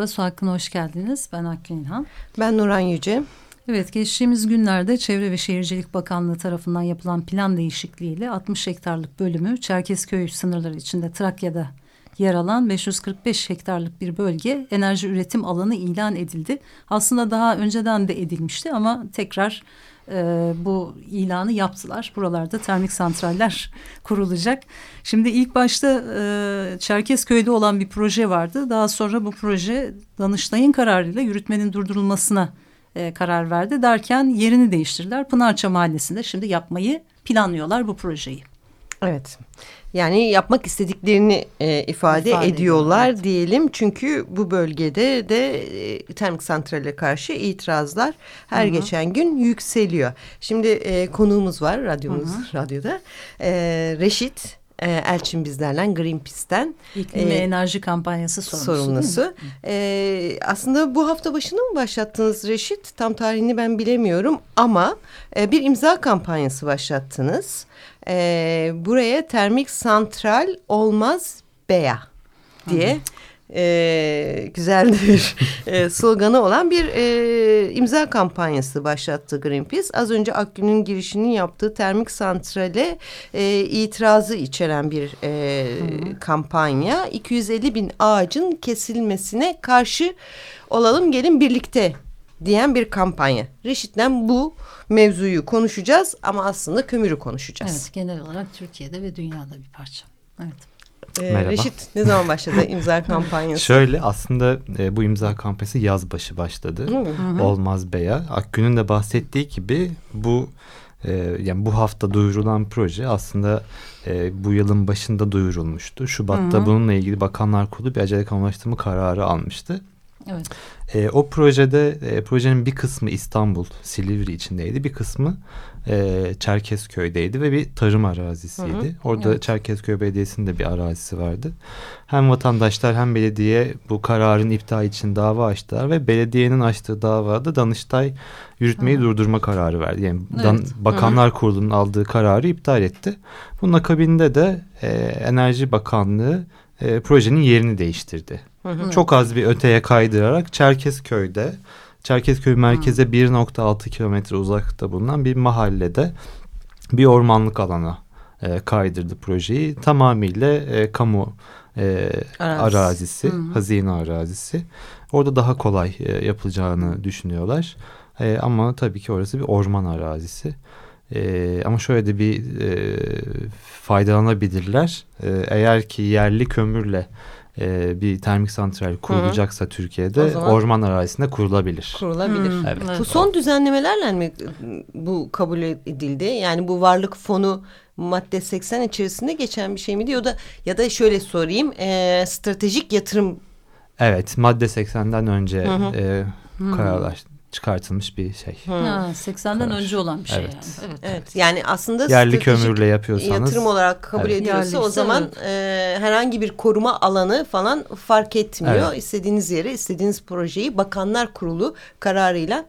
Merhaba, Su Hakkı'na hoş geldiniz. Ben Akgün İlhan. Ben Nuran Yüce. Evet, geçtiğimiz günlerde Çevre ve Şehircilik Bakanlığı tarafından yapılan plan değişikliğiyle 60 hektarlık bölümü Çerkezköy sınırları içinde Trakya'da yer alan 545 hektarlık bir bölge enerji üretim alanı ilan edildi. Aslında daha önceden de edilmişti ama tekrar e, bu ilanı yaptılar. Buralarda termik santraller kurulacak. Şimdi ilk başta e, Çerkezköy'de olan bir proje vardı. Daha sonra bu proje Danıştay'ın kararıyla yürütmenin durdurulmasına e, karar verdi. Derken yerini değiştirdiler. Pınarça Mahallesi'nde şimdi yapmayı planlıyorlar bu projeyi. Evet. Yani yapmak istediklerini e, ifade, ifade ediyorlar evet. diyelim. Çünkü bu bölgede de e, termik santrale karşı itirazlar her Hı -hı. geçen gün yükseliyor. Şimdi e, konuğumuz var radyomuz Hı -hı. radyoda. E, Reşit e, Elçin bizlerle Greenpeace'ten. İklim e, enerji kampanyası sorumlusu. sorumlusu. E, aslında bu hafta başında mı başlattınız Reşit? Tam tarihini ben bilemiyorum ama e, bir imza kampanyası başlattınız. E, buraya termik santral olmaz beya diye... Hı e, güzel bir e, sloganı olan bir e, imza kampanyası başlattı Greenpeace. Az önce Akgün'ün girişinin yaptığı termik santrale e, itirazı içeren bir e, kampanya. 250 bin ağacın kesilmesine karşı olalım gelin birlikte diyen bir kampanya. Reşit'ten bu mevzuyu konuşacağız ama aslında kömürü konuşacağız. Evet genel olarak Türkiye'de ve dünyada bir parça. Evet. Ee, Merhaba. Reşit ne zaman başladı imza kampanyası? Şöyle aslında e, bu imza kampanyası yaz başı başladı. Hı Olmaz Beya. Akgün'ün de bahsettiği gibi bu e, yani bu hafta duyurulan proje aslında e, bu yılın başında duyurulmuştu. Şubat'ta hı hı. bununla ilgili Bakanlar Kurulu bir acele kamulaştırma kararı almıştı. Evet. E, o projede e, projenin bir kısmı İstanbul, Silivri içindeydi. Bir kısmı e, Çerkezköy'deydi ve bir tarım arazisiydi. Hı hı. Orada evet. Çerkezköy Belediyesi'nin de bir arazisi vardı. Hem vatandaşlar hem belediye bu kararın iptal için dava açtılar ve belediyenin açtığı davada Danıştay yürütmeyi hı. durdurma kararı verdi. Yani evet. Dan, Bakanlar hı. Kurulu'nun aldığı kararı iptal etti. Bunun akabinde de e, Enerji Bakanlığı e, projenin yerini değiştirdi. Hı hı. Çok az bir öteye kaydırarak Çerkezköy'de Çerkezköy merkeze 1.6 kilometre uzakta bulunan bir mahallede bir ormanlık alana e, kaydırdı projeyi. Tamamıyla e, kamu e, Araz. arazisi, Hı -hı. hazine arazisi. Orada daha kolay e, yapılacağını düşünüyorlar. E, ama tabii ki orası bir orman arazisi. E, ama şöyle de bir e, faydalanabilirler. E, eğer ki yerli kömürle e, bir termik santral kurulacaksa Hı. Türkiye'de orman arazisinde kurulabilir. Kurulabilir. Hı. Evet. Bu son düzenlemelerle mi bu kabul edildi? Yani bu varlık fonu madde 80 içerisinde geçen bir şey mi diyor da ya da şöyle sorayım e, stratejik yatırım Evet madde 80'den önce hı hı. E, kararlar çıkartılmış bir şey. Ha, 80'den karar. önce olan bir şey evet. yani. Evet. evet. Yani aslında yerli kömürle yapıyorsanız yatırım olarak kabul evet. ediliyorsa o zaman evet. e, herhangi bir koruma alanı falan fark etmiyor. Evet. İstediğiniz yere, istediğiniz projeyi Bakanlar Kurulu kararıyla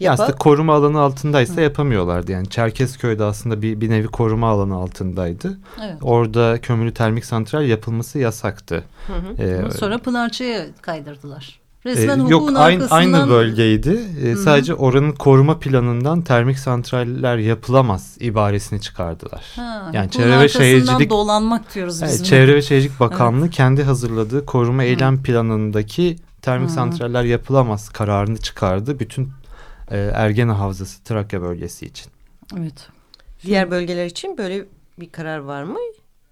ya aslında koruma alanı altındaysa Hı. yapamıyorlardı. Yani Çerkezköy'de aslında bir, bir nevi koruma alanı altındaydı. Evet. Orada kömürlü termik santral yapılması yasaktı. Hı hı. Ee, Sonra Pınarçı'ya kaydırdılar. Resmen ee, yok aynı, aynı bölgeydi. Ee, sadece oranın koruma planından termik santraller yapılamaz ibaresini çıkardılar. Ha, yani Çevre ve Şehircilik dolanmak diyoruz biz. Evet, Çevre ve Şehircilik Bakanlığı evet. kendi hazırladığı koruma Hı. eylem planındaki termik Hı. santraller yapılamaz kararını çıkardı. Bütün e, Ergene Havzası Trakya bölgesi için. Evet. Diğer bölgeler için böyle bir karar var mı?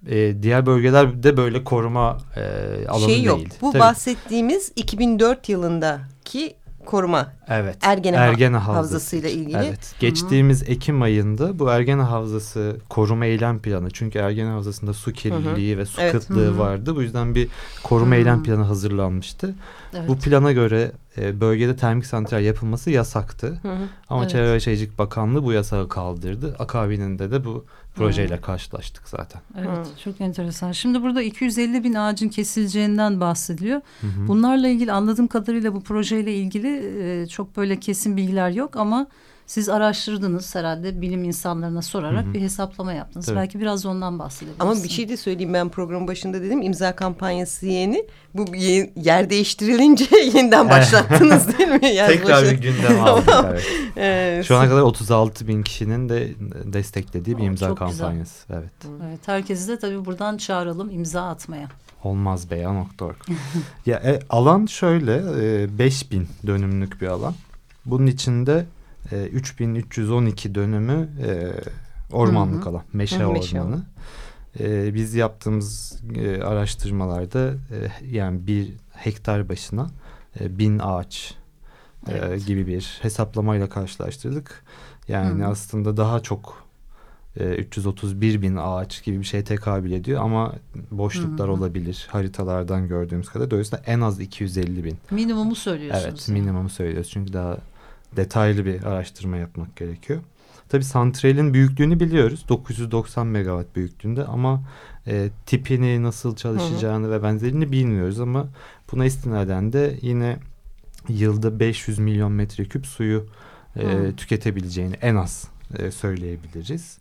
E, diğer bölgelerde böyle koruma e, alanı şey yok. değil. Bu Tabii. bahsettiğimiz 2004 yılındaki koruma. Evet. Ergene, Ergene Havzası ile ilgili. Evet. Geçtiğimiz Hı -hı. Ekim ayında bu Ergene Havzası koruma eylem planı. Çünkü Ergene Havzası'nda su kirliliği Hı -hı. ve su evet. kıtlığı Hı -hı. vardı. Bu yüzden bir koruma Hı -hı. eylem planı hazırlanmıştı. Evet. Bu plana göre e, bölgede termik santral yapılması yasaktı. Hı -hı. Ama evet. Çevre ve Şehircilik Bakanlığı bu yasağı kaldırdı. Akabininde de bu projeyle hmm. karşılaştık zaten. Evet hmm. çok enteresan. Şimdi burada 250 bin ağacın kesileceğinden bahsediliyor. Hı Bunlarla ilgili anladığım kadarıyla bu projeyle ilgili e, çok böyle kesin bilgiler yok ama siz araştırdınız herhalde bilim insanlarına sorarak hı hı. bir hesaplama yaptınız. Tabii. Belki biraz ondan bahsedebilirsiniz. Ama bir şey de söyleyeyim ben program başında dedim imza kampanyası yeni. Bu yer değiştirilince yeniden başlattınız değil mi? Tekrar bir gündem aldık. evet. evet. Şu ana kadar 36 bin kişinin de desteklediği bir imza Çok kampanyası. Güzel. Evet. evet. Herkesi de tabii buradan çağıralım imza atmaya. Olmazbeya.org Ya e, alan şöyle e, 5000 dönümlük bir alan. Bunun içinde e, 3312 dönümü e, ormanlık Hı -hı. alan, meşe Hı, ormanı. E, biz yaptığımız e, araştırmalarda e, yani bir hektar başına e, bin ağaç e, evet. gibi bir hesaplamayla karşılaştırdık. Yani Hı. aslında daha çok e, 331 bin ağaç gibi bir şey tekabül ediyor ama boşluklar Hı. olabilir haritalardan gördüğümüz kadar. Dolayısıyla en az 250 bin. Minimumu söylüyorsunuz. Evet minimumu söylüyoruz çünkü daha detaylı bir araştırma yapmak gerekiyor. Tabii santralin büyüklüğünü biliyoruz. 990 megawatt büyüklüğünde ama e, tipini nasıl çalışacağını hı ve benzerini bilmiyoruz ama buna istinaden de yine yılda 500 milyon metreküp suyu e, tüketebileceğini en az e, söyleyebiliriz.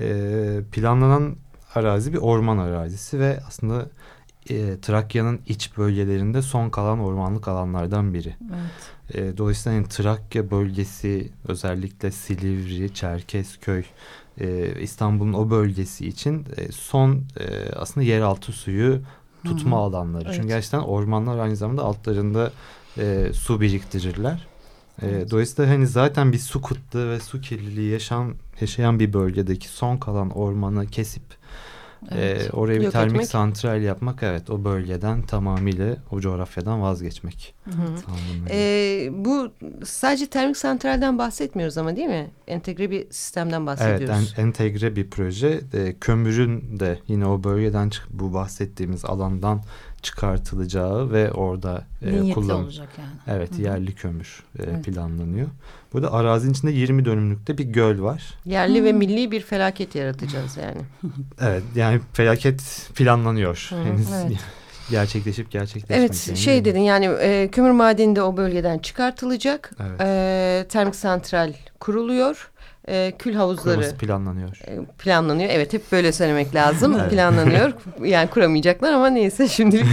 E, planlanan arazi bir orman arazisi ve aslında e, Trakya'nın iç bölgelerinde son kalan ormanlık alanlardan biri. Evet. E, dolayısıyla yani Trakya bölgesi özellikle Silivri, Çerkezköy, e, İstanbul'un o bölgesi için e, son e, aslında yeraltı suyu tutma Hı -hı. alanları. Evet. Çünkü gerçekten ormanlar aynı zamanda altlarında e, su biriktirirler. E, evet. Dolayısıyla hani zaten bir su kıtlığı ve su kirliliği yaşam, yaşayan bir bölgedeki son kalan ormanı kesip Evet. Ee, oraya bir termik etmek. santral yapmak evet o bölgeden tamamıyla o coğrafyadan vazgeçmek. Hı Ee, bu sadece termik santralden bahsetmiyoruz ama değil mi? Entegre bir sistemden bahsediyoruz. Evet en, entegre bir proje. E, kömürün de yine o bölgeden bu bahsettiğimiz alandan çıkartılacağı ve orada e, kullan olacak yani. Evet Hı -hı. yerli kömür e, evet. planlanıyor. Burada arazinin içinde 20 dönümlükte bir göl var. Yerli Hı -hı. ve milli bir felaket yaratacağız yani. evet yani felaket planlanıyor. Hı. Henüz evet. gerçekleşip gerçekleşmeyeceğini. Evet şey dedin yani e, kömür madeni de o bölgeden çıkartılacak. Evet. E, termik santral kuruluyor e, kül havuzları Kurması planlanıyor. E, planlanıyor. Evet hep böyle söylemek lazım. evet. Planlanıyor. Yani kuramayacaklar ama neyse şimdilik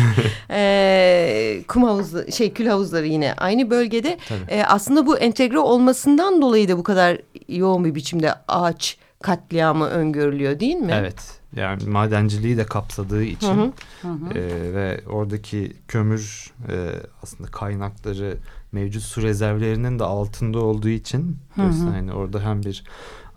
e, kum havuzu şey kül havuzları yine aynı bölgede. E, aslında bu entegre olmasından dolayı da bu kadar yoğun bir biçimde ağaç katliamı öngörülüyor değil mi? Evet. Yani madenciliği de kapsadığı için hı hı. E, ve oradaki kömür e, aslında kaynakları mevcut su rezervlerinin de altında olduğu için hı hı. yani orada hem bir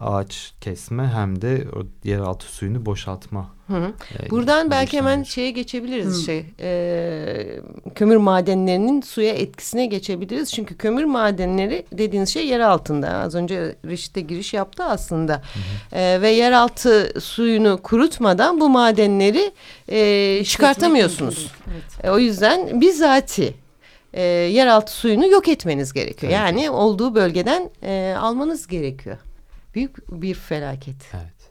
ağaç kesme hem de o yeraltı suyunu boşaltma. Hı hı. E, Buradan belki hemen şeye geçebiliriz hı. şey e, kömür madenlerinin suya etkisine geçebiliriz çünkü kömür madenleri dediğiniz şey yer altında az önce Reşit'e giriş yaptı aslında hı hı. E, ve yeraltı suyunu kurutmadan bu madenleri e, çıkartamıyorsunuz. Evet. E, o yüzden bizzati e, yeraltı suyunu yok etmeniz gerekiyor. Evet. Yani olduğu bölgeden e, almanız gerekiyor. Büyük bir felaket. Evet.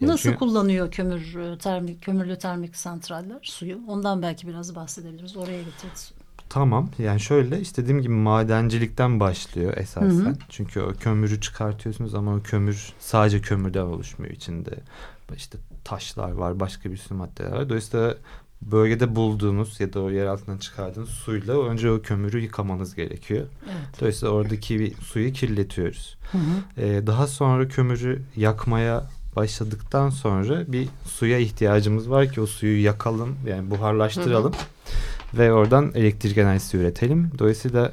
Yani Nasıl çünkü... kullanıyor kömür e, termik kömürlü termik santraller suyu? Ondan belki biraz bahsedebiliriz. Oraya getiririz. Tamam yani şöyle istediğim gibi madencilikten başlıyor esasen. Hı hı. Çünkü o kömürü çıkartıyorsunuz ama o kömür sadece kömürden oluşmuyor içinde. işte taşlar var başka bir sürü maddeler var. Dolayısıyla bölgede bulduğunuz ya da o yer altından çıkardığınız suyla önce o kömürü yıkamanız gerekiyor. Evet. Dolayısıyla oradaki suyu kirletiyoruz. Hı hı. Ee, daha sonra kömürü yakmaya başladıktan sonra bir suya ihtiyacımız var ki o suyu yakalım yani buharlaştıralım hı hı. ve oradan elektrik enerjisi üretelim. Dolayısıyla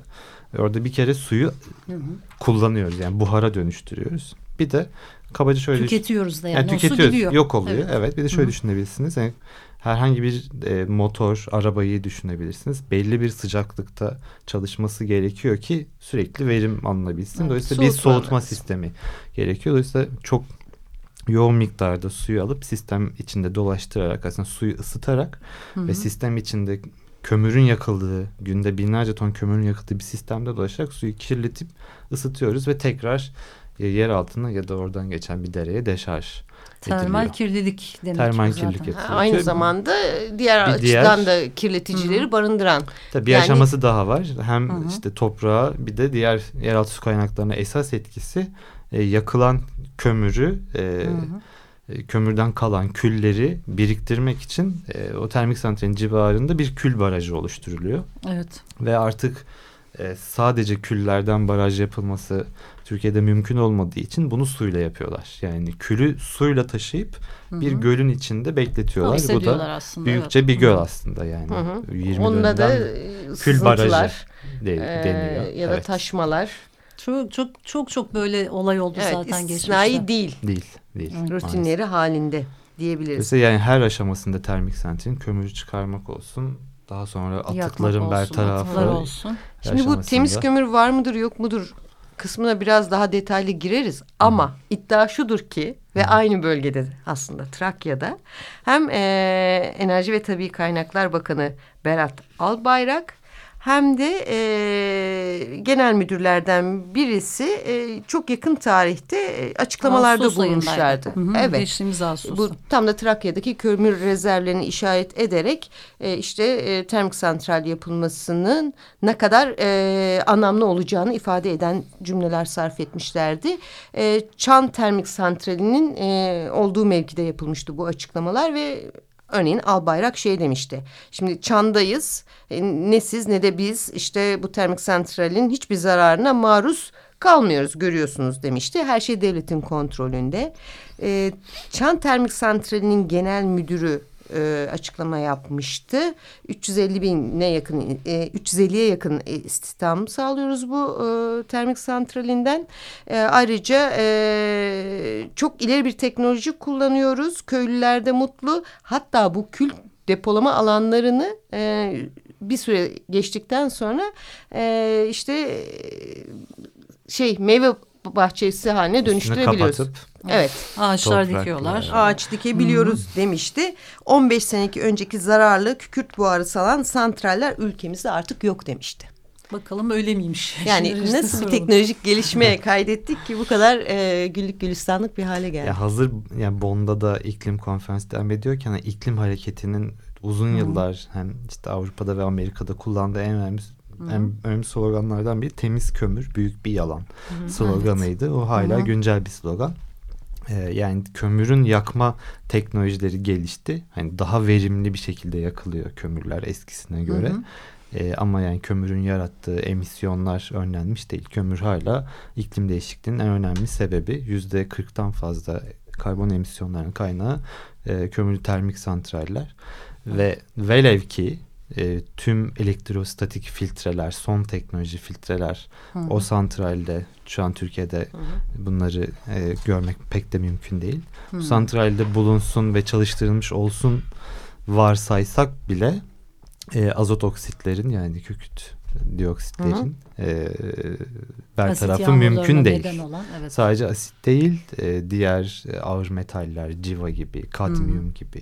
orada bir kere suyu hı hı. kullanıyoruz yani buhara dönüştürüyoruz. Bir de kabaca şöyle tüketiyoruz da yani, yani tüketiyoruz gidiyor. yok oluyor. Evet. evet bir de şöyle Hı. düşünebilirsiniz. Yani herhangi bir e, motor, arabayı düşünebilirsiniz. Belli bir sıcaklıkta çalışması gerekiyor ki sürekli verim alınabilsin. Evet, Dolayısıyla bir soğutma soğutma lazım. sistemi gerekiyor. Dolayısıyla çok yoğun miktarda suyu alıp sistem içinde dolaştırarak aslında suyu ısıtarak Hı hı. ve sistem içinde kömürün yakıldığı, günde binlerce ton kömürün yakıldığı bir sistemde dolaşarak suyu kirletip ısıtıyoruz ve tekrar yer altına ya da oradan geçen bir dereye deşarj Termal ediliyor. kirlilik demek Termal bu zaten. kirlilik Ha. Aynı Ki zamanda diğer Bir açıdan diğer- da kirleticileri barındıran. Tabii bir Yani- aşaması daha var. Hem Hı hı. işte toprağa bir de diğer yeraltı su kaynaklarına esas etkisi e, yakılan kömürü e, Hı hı. e, kömürden kalan külleri biriktirmek için e, o termik santralin civarında bir kül barajı oluşturuluyor. Evet. Ve artık e, sadece küllerden baraj yapılması Türkiye'de mümkün olmadığı için bunu suyla yapıyorlar. Yani külü suyla taşıyıp Hı bir hı. gölün içinde bekletiyorlar. Bu da aslında, büyükçe evet. bir göl Hı. aslında yani. Hı hı. 20 Onda da kül barajı de, e, deniyor. ya da Evet. taşmalar. Çok çok çok çok böyle olay oldu Evet, zaten geçmişte. değil. Değil, değil. Maalesef. Rutinleri halinde diyebiliriz. Dolayısıyla yani her aşamasında termik santralin kömürü çıkarmak olsun, daha sonra atıkların olsun, bertarafı atıklar olsun. Şimdi bu temiz kömür var mıdır yok mudur kısmına biraz daha detaylı gireriz. Ama iddia şudur ki ve aynı bölgede aslında Trakya'da hem eee, Enerji ve Tabii Kaynaklar Bakanı Berat Albayrak hem de eee, genel müdürlerden birisi eee, çok yakın tarihte eee, açıklamalarda Ağustos bulunmuşlardı. Hı hı, Evet. Geçtiğimiz Ağustos. Bu tam da Trakya'daki kömür rezervlerini işaret ederek e, işte e, termik santral yapılmasının ne kadar e, anlamlı olacağını ifade eden cümleler sarf etmişlerdi. E, Çan Termik Santrali'nin e, olduğu mevkide yapılmıştı bu açıklamalar ve Örneğin Albayrak şey demişti. Şimdi Çan'dayız. E, ne siz ne de biz işte bu termik santralin hiçbir zararına maruz kalmıyoruz görüyorsunuz demişti. Her şey devletin kontrolünde. E, Çan Termik Santrali'nin genel müdürü e, açıklama yapmıştı. 350 bine yakın, e, 350'ye yakın istihdam sağlıyoruz bu e, termik santralinden. E, ayrıca e, çok ileri bir teknoloji kullanıyoruz. Köylüler de mutlu. Hatta bu kül depolama alanlarını e, bir süre geçtikten sonra e, işte şey meyve bahçesi haline Üstünü dönüştürebiliyoruz. kapatıp Evet. Ağaçlar Toprak, dikiyorlar. Ağaç dikebiliyoruz demişti. 15 seneki önceki zararlı kükürt buharı salan santraller ülkemizde artık yok demişti. Bakalım öyle miymiş? Yani Şimdi işte nasıl bir teknolojik gelişmeye kaydettik ki bu kadar e, güllük gülistanlık bir hale geldi. Ya hazır yani Bonn'da da iklim konferansı devam ediyorken hani iklim hareketinin uzun yıllar hem işte Avrupa'da ve Amerika'da kullandığı en önemli en önemli sloganlardan biri temiz kömür büyük bir yalan sloganıydı. O hala Hı hı. güncel bir slogan. Ee, yani kömürün yakma teknolojileri gelişti. Hani daha verimli bir şekilde yakılıyor kömürler eskisine göre. Hı hı. Ee, ama yani kömürün yarattığı emisyonlar önlenmiş değil. Kömür hala iklim değişikliğinin en önemli sebebi. Yüzde kırktan fazla karbon emisyonlarının kaynağı e, kömürlü termik santraller. Ve velev ki e, tüm elektrostatik filtreler, son teknoloji filtreler Hı hı. o santralde şu an Türkiye'de bunları e, görmek pek de mümkün değil. Bu Hı. santralde bulunsun ve çalıştırılmış olsun varsaysak bile e, azot oksitlerin yani kükürt dioksitlerin e, Asit bertarafı yağmurlarına mümkün değil. Olan, evet. Sadece asit değil, e, diğer e, ağır metaller, civa gibi, kadmiyum gibi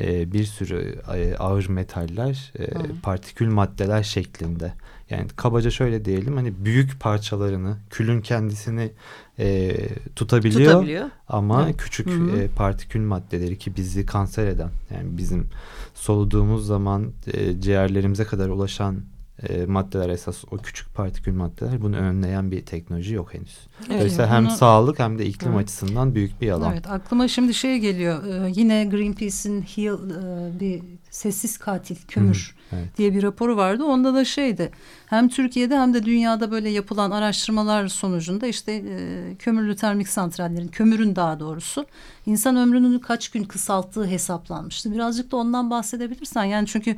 e, bir sürü e, ağır metaller, e, partikül maddeler şeklinde. Yani kabaca şöyle diyelim, hani büyük parçalarını, külün kendisini e, tutabiliyor, Tutabiliyor. ama Evet. küçük Hı hı. e, partikül maddeleri ki bizi kanser eden, yani bizim soluduğumuz zaman e, ciğerlerimize kadar ulaşan e, maddeler esas o küçük partikül maddeler bunu önleyen bir teknoloji yok henüz. Dolayısıyla hem bunu- sağlık hem de iklim Hı. açısından büyük bir yalan. Evet aklıma şimdi şey geliyor. Ee, yine Greenpeace'in Heal e, bir sessiz katil kömür Hı, evet. diye bir raporu vardı. Onda da şeydi. Hem Türkiye'de hem de dünyada böyle yapılan araştırmalar sonucunda işte e, kömürlü termik santrallerin kömürün daha doğrusu insan ömrünü kaç gün kısalttığı hesaplanmıştı. Birazcık da ondan bahsedebilirsen yani çünkü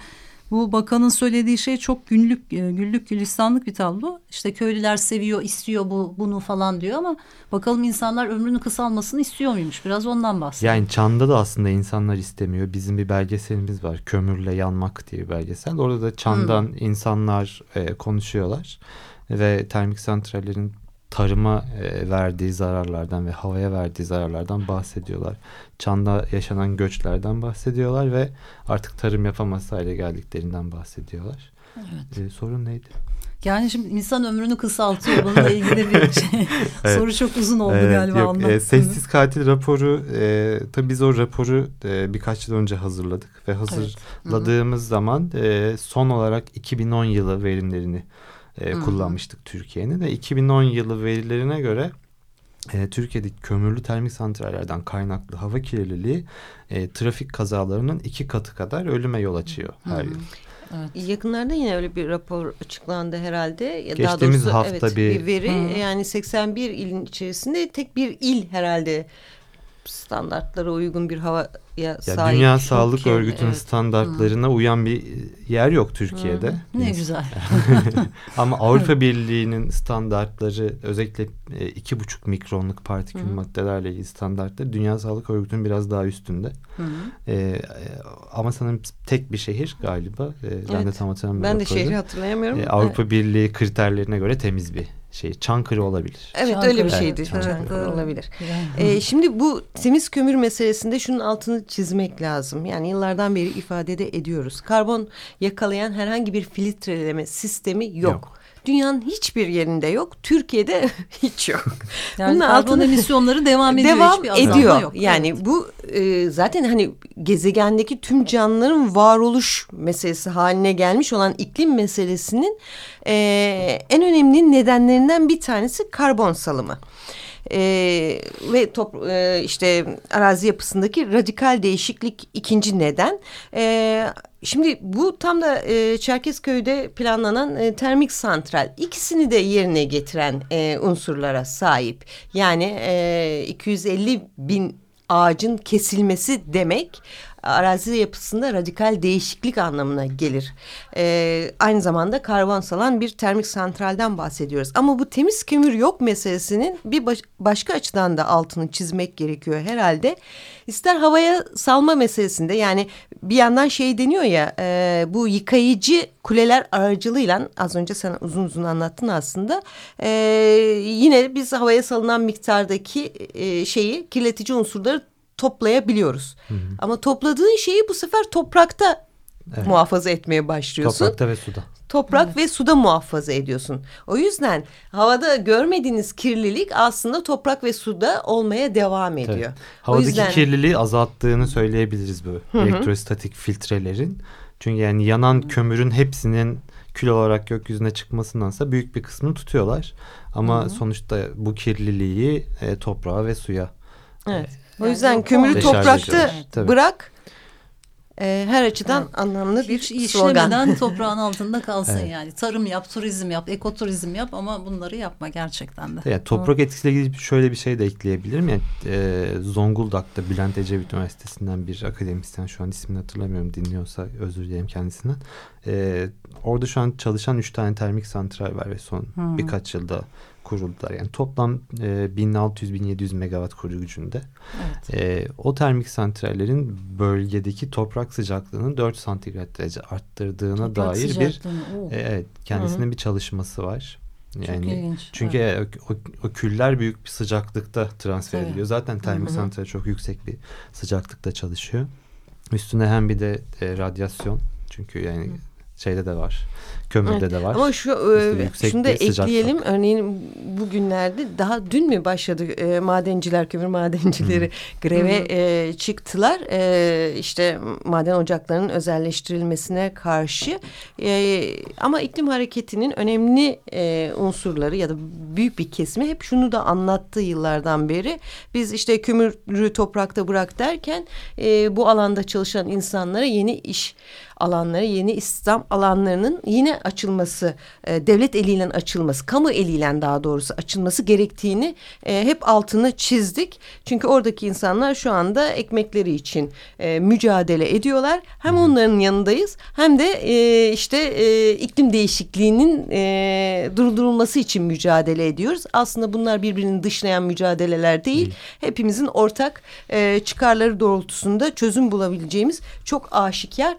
Bu bakanın söylediği şey çok günlük, e, güllük gülistanlık bir tablo. İşte köylüler seviyor, istiyor bu bunu falan diyor ama bakalım insanlar ömrünü kısalmasını istiyor muymuş? Biraz ondan bahsediyor. Yani Çan'da da aslında insanlar istemiyor. Bizim bir belgeselimiz var. Kömürle yanmak diye bir belgesel. Orada da Çan'dan hmm. insanlar e, konuşuyorlar ve termik santrallerin tarıma e, verdiği zararlardan ve havaya verdiği zararlardan bahsediyorlar. Çan'da yaşanan göçlerden bahsediyorlar ve artık tarım yapamaz hale geldiklerinden bahsediyorlar. Evet. E, sorun neydi? Yani şimdi insan ömrünü kısaltıyor. Bununla ilgili bir şey. evet. soru çok uzun oldu evet, galiba. Yok, e, sessiz katil raporu e, tabii biz o raporu e, birkaç yıl önce hazırladık ve hazırladığımız evet. zaman e, son olarak 2010 yılı verimlerini e, kullanmıştık Türkiye'nin ve 2010 yılı verilerine göre e, Türkiye'deki kömürlü termik santrallerden kaynaklı hava kirliliği e, trafik kazalarının iki katı kadar ölüme yol açıyor her yıl. Evet. Yakınlarda yine öyle bir rapor açıklandı herhalde. Geçtiğimiz Daha doğrusu, hafta evet, bir, bir veri Hı. yani 81 ilin içerisinde tek bir il herhalde standartlara uygun bir havaya ya sahip. Dünya Sağlık Türkiye, Örgütü'nün evet. standartlarına Hı. uyan bir yer yok Türkiye'de. Hı. Ne güzel. Ama Avrupa Birliği'nin standartları özellikle e, iki buçuk mikronluk partikül Hı. maddelerle ilgili standartları Dünya Sağlık Örgütü'nün biraz daha üstünde. Hı. Ee, ama sanırım tek bir şehir galiba. Ee, evet. Ben de tam hatırlamıyorum. Ben de şehri hatırlayamıyorum. Ee, Avrupa evet. Birliği kriterlerine göre temiz bir şey Çankırı olabilir. Evet Çankırı. öyle bir şeydi. Evet, Çankırı, Çankırı olabilir. Ee, şimdi bu temiz kömür meselesinde şunun altını çizmek lazım. Yani yıllardan beri ifade de ediyoruz. Karbon yakalayan herhangi bir filtreleme sistemi yok. yok. Dünyanın hiçbir yerinde yok. Türkiye'de hiç yok. Yani Bunun karbon emisyonları devam ediyor. Devam ediyor. Yok. Yani evet. bu e, zaten hani gezegendeki tüm canlıların varoluş meselesi haline gelmiş olan iklim meselesinin e, en önemli nedenlerinden bir tanesi karbon salımı. Ee, ve top, e, işte arazi yapısındaki radikal değişiklik ikinci neden. Ee, Şimdi bu tam da e, Çerkezköy'de planlanan e, termik santral ikisini de yerine getiren e, unsurlara sahip. Yani e, 250 bin ağacın kesilmesi demek arazi yapısında radikal değişiklik anlamına gelir. Ee, aynı zamanda karbon salan bir termik santralden bahsediyoruz. Ama bu temiz kömür yok meselesinin bir baş, başka açıdan da altını çizmek gerekiyor herhalde. İster havaya salma meselesinde yani bir yandan şey deniyor ya e, bu yıkayıcı kuleler aracılığıyla az önce sen uzun uzun anlattın aslında. E, yine biz havaya salınan miktardaki e, şeyi kirletici unsurları toplayabiliyoruz. Hı hı. Ama topladığın şeyi bu sefer toprakta evet. muhafaza etmeye başlıyorsun. Toprakta ve suda. Toprak evet. ve suda muhafaza ediyorsun. O yüzden havada görmediğiniz kirlilik aslında toprak ve suda olmaya devam ediyor. Evet. Havadaki yüzden... kirliliği azalttığını söyleyebiliriz bu hı hı. elektrostatik filtrelerin. Çünkü yani yanan kömürün hepsinin kül olarak gökyüzüne çıkmasındansa büyük bir kısmını tutuyorlar. Ama hı hı. sonuçta bu kirliliği e, toprağa ve suya evet. O yüzden yani kömürü toprakta bırak. E, her açıdan evet. anlamlı bir Hiç işlemeden toprağın altında kalsın evet. yani. Tarım yap, turizm yap, ekoturizm yap ama bunları yapma gerçekten de. Yani toprak Doğru. etkisiyle ilgili şöyle bir şey de ekleyebilirim. Yani e, Zonguldak'ta Bülent Ecevit Üniversitesi'nden bir akademisyen şu an ismini hatırlamıyorum dinliyorsa özür dilerim kendisinden. E, orada şu an çalışan üç tane termik santral var ve son hmm. birkaç yılda kuruldular. Yani toplam e, 1600-1700 megawatt kuru gücünde. Evet. E, o termik santrallerin bölgedeki toprak sıcaklığını 4 santigrat derece arttırdığına toprak dair bir e, evet kendisinin Hı -hı. bir çalışması var. Yani çok ilginç. Çünkü evet. o, o, küller büyük bir sıcaklıkta transfer evet. ediliyor. Zaten termik Hı -hı. santral çok yüksek bir sıcaklıkta çalışıyor. Üstüne hem bir de e, radyasyon çünkü yani Hı şeyde de var. Kömürde evet. de var. Ama şu e, şunu da ekleyelim. Sıcaklık. Örneğin bugünlerde daha dün mü başladı e, madenciler, kömür madencileri hmm. greve hmm. E, çıktılar. E, işte maden ocaklarının özelleştirilmesine karşı. E, ama iklim hareketinin önemli e, unsurları ya da büyük bir kesimi hep şunu da anlattı yıllardan beri. Biz işte kömürü toprakta bırak derken e, bu alanda çalışan insanlara yeni iş alanlara, yeni istihdam alanlarının yine açılması, e, devlet eliyle açılması, kamu eliyle daha doğrusu açılması gerektiğini e, hep altını çizdik. Çünkü oradaki insanlar şu anda ekmekleri için e, mücadele ediyorlar. Hem onların yanındayız hem de e, işte e, iklim değişikliğinin e, durdurulması için mücadele ediyoruz. Aslında bunlar birbirini dışlayan mücadeleler değil. Hepimizin ortak e, çıkarları doğrultusunda çözüm bulabileceğimiz çok aşikar.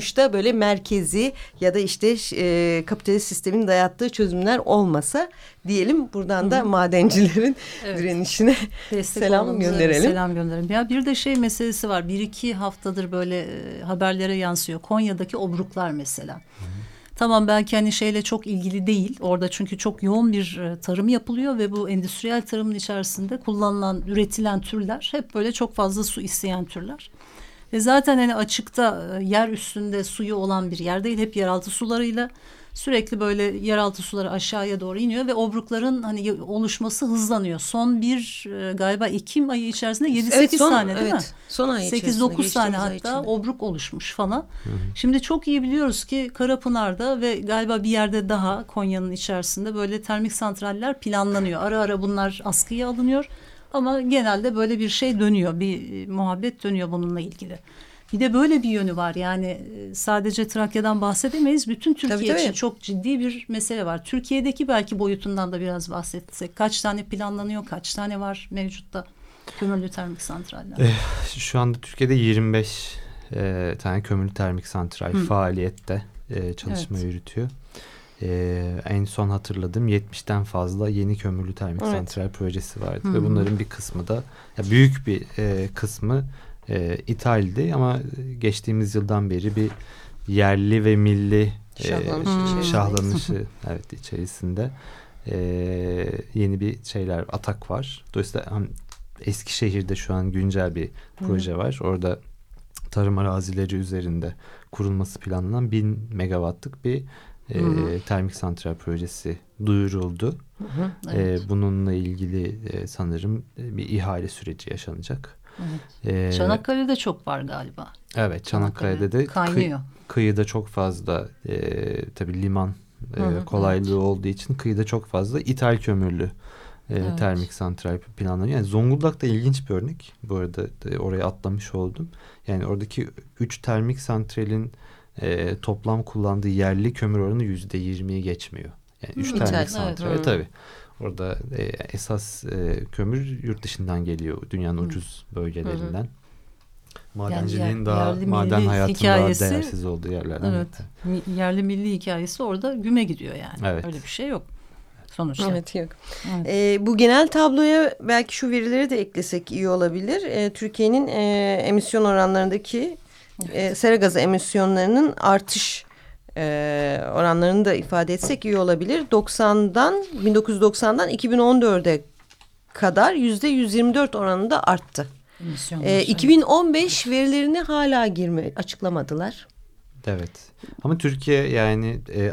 Sonuçta böyle merkezi ya da işte e, kapitalist sistemin dayattığı çözümler olmasa diyelim buradan da Hı -hı. madencilerin evet. direnişine Destek selam gönderelim. Selam gönderelim. Ya bir de şey meselesi var. Bir iki haftadır böyle e, haberlere yansıyor. Konya'daki obruklar mesela. Hı. Tamam belki hani şeyle çok ilgili değil. Orada çünkü çok yoğun bir e, tarım yapılıyor ve bu endüstriyel tarımın içerisinde kullanılan, üretilen türler hep böyle çok fazla su isteyen türler. Ve zaten hani açıkta e, yer üstünde suyu olan bir yer değil. Hep yeraltı sularıyla sürekli böyle yeraltı suları aşağıya doğru iniyor ve obrukların hani oluşması hızlanıyor. Son bir e, galiba Ekim ayı içerisinde 7-8 evet, tane değil evet, mi? Son ay 8-9 tane hatta içinde. obruk oluşmuş falan. Hı hı. Şimdi çok iyi biliyoruz ki Karapınar'da ve galiba bir yerde daha Konya'nın içerisinde böyle termik santraller planlanıyor. Ara ara bunlar askıya alınıyor. Ama genelde böyle bir şey dönüyor, bir e, muhabbet dönüyor bununla ilgili. Bir de böyle bir yönü var yani e, sadece Trakya'dan bahsedemeyiz. Bütün Türkiye tabii, tabii. için çok ciddi bir mesele var. Türkiye'deki belki boyutundan da biraz bahsetsek. Kaç tane planlanıyor, kaç tane var mevcutta kömürlü termik santraller? Eh, şu anda Türkiye'de 25 e, tane kömürlü termik santral Hı. faaliyette e, çalışma evet. yürütüyor. Ee, en son hatırladığım 70'ten fazla yeni kömürlü termik evet. santral projesi vardı Hı -hı. ve bunların bir kısmı da ya büyük bir e, kısmı e, ithaldi ama geçtiğimiz yıldan beri bir yerli ve milli şahlanışı, e, şahlanışı evet içerisinde e, yeni bir şeyler atak var. Dolayısıyla hani Eskişehir'de şu an güncel bir proje Hı. var. Orada tarım arazileri üzerinde kurulması planlanan bin megawattlık bir e, termik santral projesi duyuruldu. Hı hı, evet. e, bununla ilgili e, sanırım bir ihale süreci yaşanacak. Evet. Ee, Çanakkale'de çok var galiba. Evet Çanakkale'de de kaynıyor. Kıy, kıyıda çok fazla e, tabii liman e, hı kolaylığı evet. olduğu için kıyıda çok fazla ithal kömürlü e, evet. termik santral planlanıyor. Yani Zonguldak da ilginç bir örnek. Bu arada e, oraya atlamış oldum. Yani oradaki üç termik santralin e, toplam kullandığı yerli kömür oranı yüzde yirmiyi geçmiyor. Yani üç termik evet, santral evet. tabii. Orada e, esas e, kömür yurt dışından geliyor. Dünyanın Hı. ucuz bölgelerinden. Hı. Madenciliğin yani daha maden hayatının hikayesi, daha değersiz olduğu yerlerden. Evet. evet. Yerli milli hikayesi orada güme gidiyor yani. Evet. Öyle bir şey yok. Sonuçta. Evet yok. Evet. E, bu genel tabloya belki şu verileri de eklesek iyi olabilir. E, Türkiye'nin e, emisyon oranlarındaki evet. E, sera gazı emisyonlarının artış e, oranlarını da ifade etsek iyi olabilir. 90'dan 1990'dan 2014'e kadar yüzde 124 oranında arttı. E, 2015 verilerini hala girme açıklamadılar. Evet. Ama Türkiye yani e,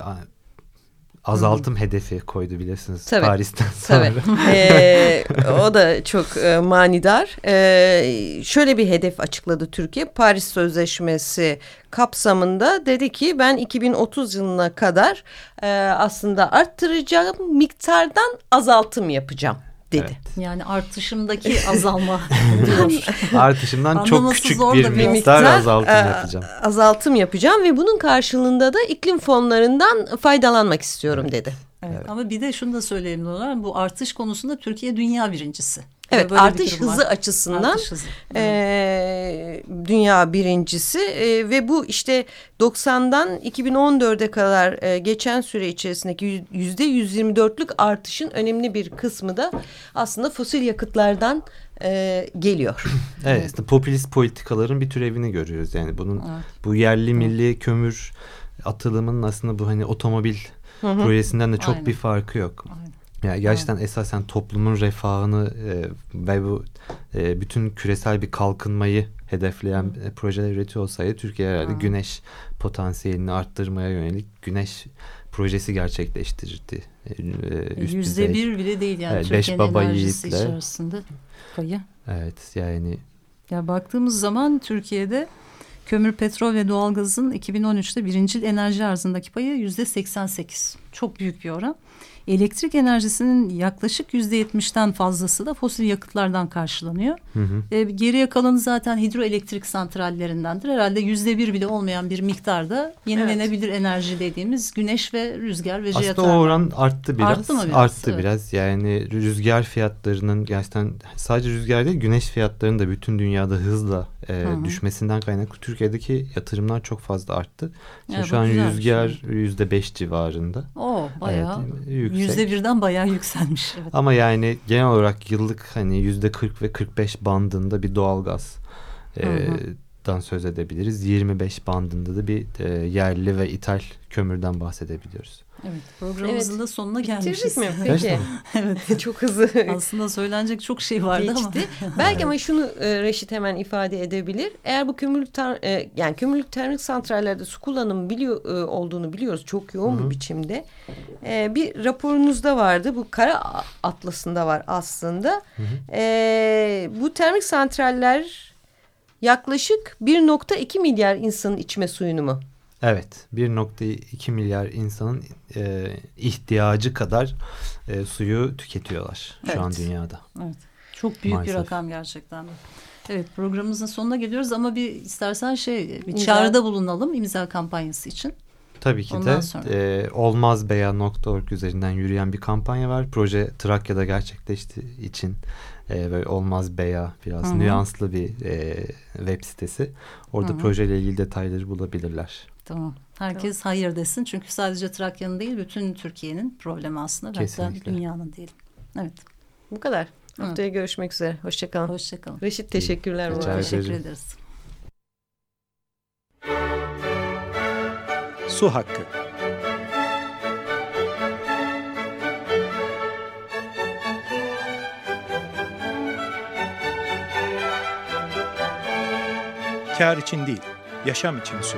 azaltım hmm. hedefi koydu bilirsiniz Tabii. Paris'ten sonra. Tabii. ee, o da çok e, manidar. Ee, şöyle bir hedef açıkladı Türkiye. Paris Sözleşmesi kapsamında dedi ki ben 2030 yılına kadar e, aslında arttıracağım miktardan azaltım yapacağım dedi. Evet. Yani artışımdaki azalma diyor. Artışımdan çok küçük bir, bir miktar, miktar azaltım e, yapacağım. Azaltım yapacağım ve bunun karşılığında da iklim fonlarından faydalanmak istiyorum evet. dedi. Evet. evet. Ama bir de şunu da söyleyelim Nurhan. Bu artış konusunda Türkiye dünya birincisi. Evet Böyle artış hızı var. açısından artış hızı. E, dünya birincisi e, ve bu işte 90'dan 2014'e kadar e, geçen süre içerisindeki yüzde 124'lük artışın önemli bir kısmı da aslında fosil yakıtlardan e, geliyor. evet işte popülist politikaların bir türevini görüyoruz yani bunun evet. bu yerli milli kömür atılımının aslında bu hani otomobil Hı -hı. projesinden de çok Aynen. bir farkı yok. Aynen. Yani gerçekten evet. esasen toplumun refahını e, ve bu e, bütün küresel bir kalkınmayı hedefleyen e, projeler üretiyor olsaydı Türkiye herhalde Hı. güneş potansiyelini arttırmaya yönelik güneş projesi gerçekleştirirdi. E, üst Yüzde bir bile değil yani evet, Türkiye'nin baba enerjisi yiğitle. içerisinde payı. Evet yani. Ya baktığımız zaman Türkiye'de Kömür, petrol ve doğalgazın 2013'te birincil enerji arzındaki payı yüzde 88. Çok büyük bir oran. Elektrik enerjisinin yaklaşık yüzde yetmişten fazlası da fosil yakıtlardan karşılanıyor. Hı hı. E, geriye kalanı zaten hidroelektrik santrallerindendir. Herhalde yüzde bir bile olmayan bir miktarda yenilenebilir evet. enerji dediğimiz güneş ve rüzgar ve jeotermal. Aslında o oran arttı biraz. Arttı mı biraz? Arttı evet. biraz. Yani rüzgar fiyatlarının gerçekten sadece rüzgar değil güneş fiyatlarının da bütün dünyada hızla e, düşmesinden kaynaklı Türkiye'deki yatırımlar çok fazla arttı. Şimdi evet, şu an rüzgar şey. yüzde beş civarında. Oo bayağı evet, yüzde birden bayağı yükselmiş. Evet. Ama yani genel olarak yıllık hani yüzde kırk ve kırk beş bandında bir doğalgaz e, dan söz edebiliriz. 25 bandında da bir e, yerli ve ithal kömürden bahsedebiliyoruz. Evet programımızın evet. da sonuna gelmişiz. mi peki? evet. çok hızlı. Aslında söylenecek çok şey vardı Geçti. ama. Belki ama şunu e, Reşit hemen ifade edebilir. Eğer bu kömürlük ter, e, yani kömürlük termik santrallerde su kullanımı biliyor e, olduğunu biliyoruz çok yoğun Hı -hı. bir biçimde. E, bir raporunuzda vardı. Bu kara atlasında var aslında. Hı -hı. E, bu termik santraller yaklaşık 1.2 milyar insanın içme suyunu mu Evet 1.2 milyar insanın e, ihtiyacı kadar e, suyu tüketiyorlar evet. şu an dünyada. Evet. Çok büyük Maalesef. bir rakam gerçekten. Evet programımızın sonuna geliyoruz ama bir istersen şey bir çağrıda bulunalım imza kampanyası için. Tabii ki Ondan de sonra. e, olmazbeya.org üzerinden yürüyen bir kampanya var. Proje Trakya'da gerçekleştiği için e, böyle Olmaz Beya biraz Hı -hı. nüanslı bir e, web sitesi. Orada Hı -hı. projeyle ilgili detayları bulabilirler. Tamam. Herkes tamam. hayır desin. Çünkü sadece Trakya'nın değil bütün Türkiye'nin problemi aslında. Kesinlikle. Hatta dünyanın değil. Evet. Bu kadar. Haftaya görüşmek üzere. Hoşçakalın. Hoşçakalın. Reşit teşekkürler. Rica Teşekkür ederiz. Su Hakkı Kar için değil, yaşam için su.